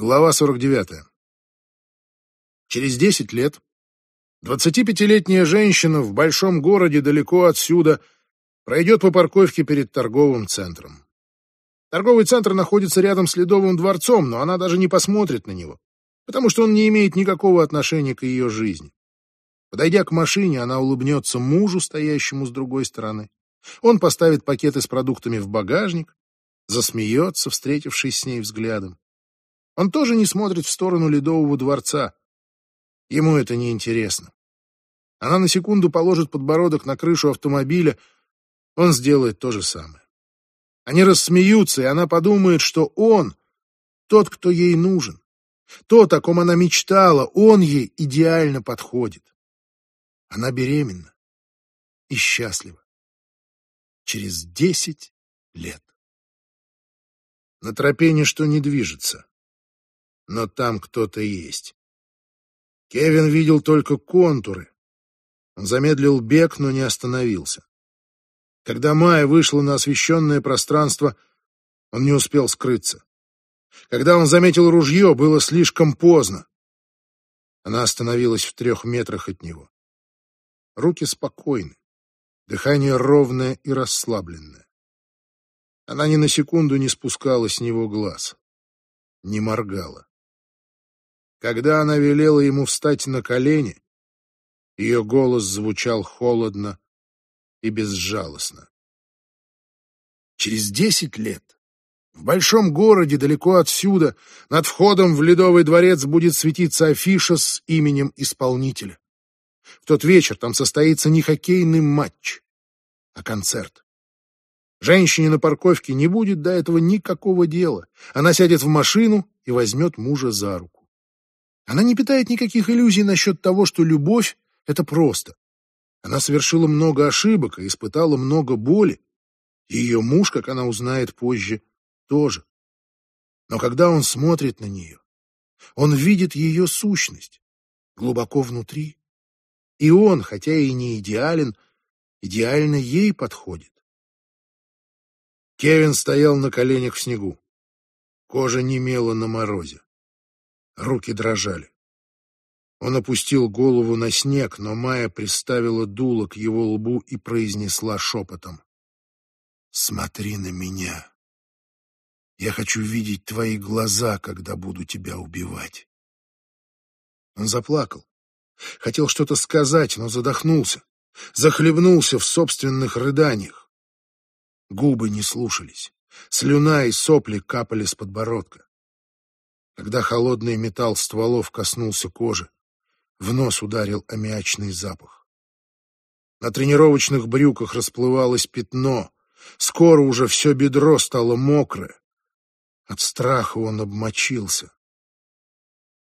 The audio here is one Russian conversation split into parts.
Глава 49. Через 10 лет 25-летняя женщина в большом городе далеко отсюда пройдет по парковке перед торговым центром. Торговый центр находится рядом с Ледовым дворцом, но она даже не посмотрит на него, потому что он не имеет никакого отношения к ее жизни. Подойдя к машине, она улыбнется мужу, стоящему с другой стороны. Он поставит пакеты с продуктами в багажник, засмеется, встретившись с ней взглядом. Он тоже не смотрит в сторону Ледового дворца. Ему это не интересно. Она на секунду положит подбородок на крышу автомобиля, он сделает то же самое. Они рассмеются, и она подумает, что он тот, кто ей нужен. Тот, о ком она мечтала, он ей идеально подходит. Она беременна и счастлива. Через десять лет. На тропе ничто не движется но там кто-то есть. Кевин видел только контуры. Он замедлил бег, но не остановился. Когда Майя вышла на освещенное пространство, он не успел скрыться. Когда он заметил ружье, было слишком поздно. Она остановилась в трех метрах от него. Руки спокойны, дыхание ровное и расслабленное. Она ни на секунду не спускала с него глаз, не моргала. Когда она велела ему встать на колени, ее голос звучал холодно и безжалостно. Через десять лет в большом городе далеко отсюда над входом в Ледовый дворец будет светиться афиша с именем исполнителя. В тот вечер там состоится не хоккейный матч, а концерт. Женщине на парковке не будет до этого никакого дела. Она сядет в машину и возьмет мужа за руку. Она не питает никаких иллюзий насчет того, что любовь — это просто. Она совершила много ошибок и испытала много боли. ее муж, как она узнает позже, тоже. Но когда он смотрит на нее, он видит ее сущность глубоко внутри. И он, хотя и не идеален, идеально ей подходит. Кевин стоял на коленях в снегу. Кожа немела на морозе. Руки дрожали. Он опустил голову на снег, но Майя приставила дуло к его лбу и произнесла шепотом. «Смотри на меня. Я хочу видеть твои глаза, когда буду тебя убивать». Он заплакал. Хотел что-то сказать, но задохнулся. Захлебнулся в собственных рыданиях. Губы не слушались. Слюна и сопли капали с подбородка. Когда холодный металл стволов коснулся кожи, в нос ударил аммиачный запах. На тренировочных брюках расплывалось пятно. Скоро уже все бедро стало мокрое. От страха он обмочился.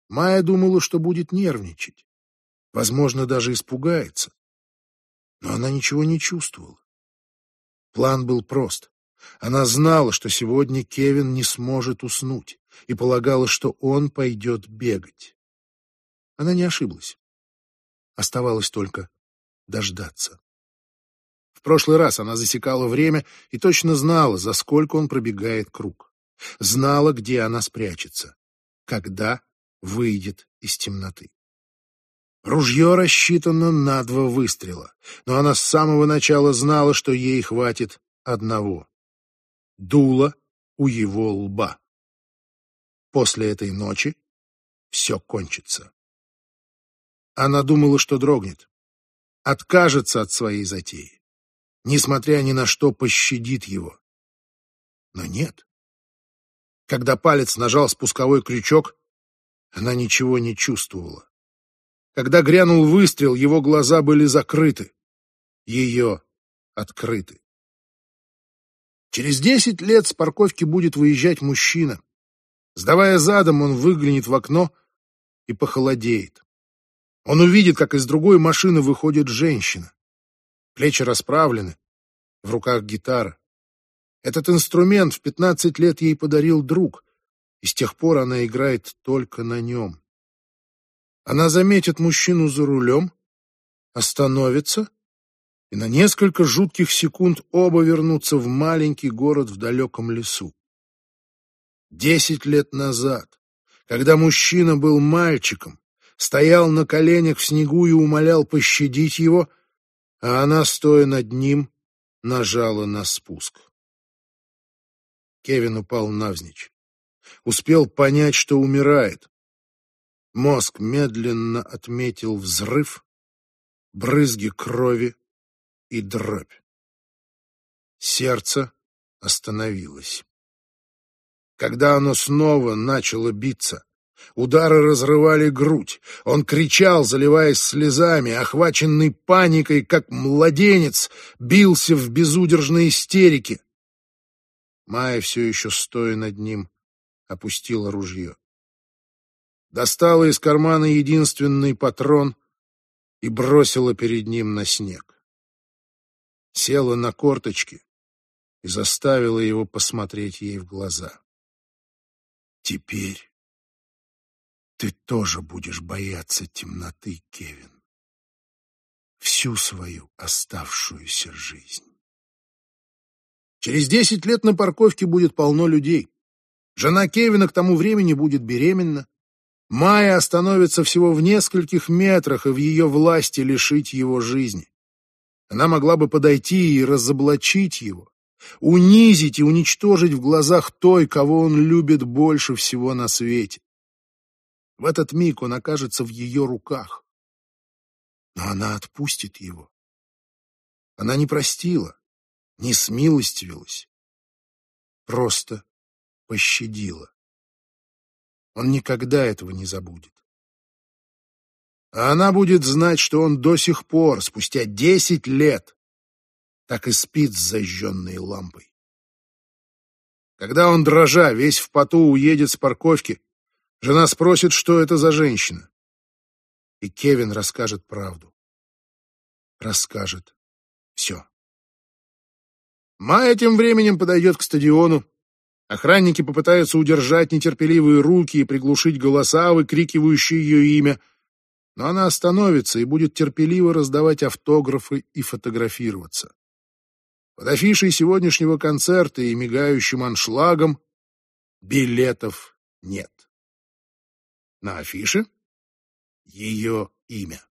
Майя думала, что будет нервничать. Возможно, даже испугается. Но она ничего не чувствовала. План был прост. Она знала, что сегодня Кевин не сможет уснуть и полагала, что он пойдет бегать. Она не ошиблась. Оставалось только дождаться. В прошлый раз она засекала время и точно знала, за сколько он пробегает круг. Знала, где она спрячется, когда выйдет из темноты. Ружье рассчитано на два выстрела, но она с самого начала знала, что ей хватит одного. Дуло у его лба. После этой ночи все кончится. Она думала, что дрогнет, откажется от своей затеи, несмотря ни на что пощадит его. Но нет. Когда палец нажал спусковой крючок, она ничего не чувствовала. Когда грянул выстрел, его глаза были закрыты, ее открыты. Через десять лет с парковки будет выезжать мужчина. Сдавая задом, он выглянет в окно и похолодеет. Он увидит, как из другой машины выходит женщина. Плечи расправлены, в руках гитара. Этот инструмент в пятнадцать лет ей подарил друг, и с тех пор она играет только на нем. Она заметит мужчину за рулем, остановится, и на несколько жутких секунд оба вернутся в маленький город в далеком лесу. Десять лет назад, Когда мужчина был мальчиком, стоял на коленях в снегу и умолял пощадить его, а она, стоя над ним, нажала на спуск. Кевин упал навзничь. Успел понять, что умирает. Мозг медленно отметил взрыв, брызги крови и дробь. Сердце остановилось. Когда оно снова начало биться, удары разрывали грудь. Он кричал, заливаясь слезами, охваченный паникой, как младенец, бился в безудержной истерике. Майя, все еще стоя над ним, опустила ружье. Достала из кармана единственный патрон и бросила перед ним на снег. Села на корточки и заставила его посмотреть ей в глаза. Теперь ты тоже будешь бояться темноты, Кевин. Всю свою оставшуюся жизнь. Через десять лет на парковке будет полно людей. Жена Кевина к тому времени будет беременна. Майя остановится всего в нескольких метрах, и в ее власти лишить его жизни. Она могла бы подойти и разоблачить его, унизить и уничтожить в глазах той, кого он любит больше всего на свете. В этот миг он окажется в ее руках. Но она отпустит его. Она не простила, не смилостивилась, просто пощадила. Он никогда этого не забудет. А она будет знать, что он до сих пор, спустя десять лет, так и спит с зажженной лампой. Когда он, дрожа, весь в поту, уедет с парковки, жена спросит, что это за женщина. И Кевин расскажет правду. Расскажет все. Майя тем временем подойдет к стадиону. Охранники попытаются удержать нетерпеливые руки и приглушить голоса, выкрикивающие ее имя. Но она остановится и будет терпеливо раздавать автографы и фотографироваться. Под афишей сегодняшнего концерта и мигающим аншлагом билетов нет. На афише ее имя.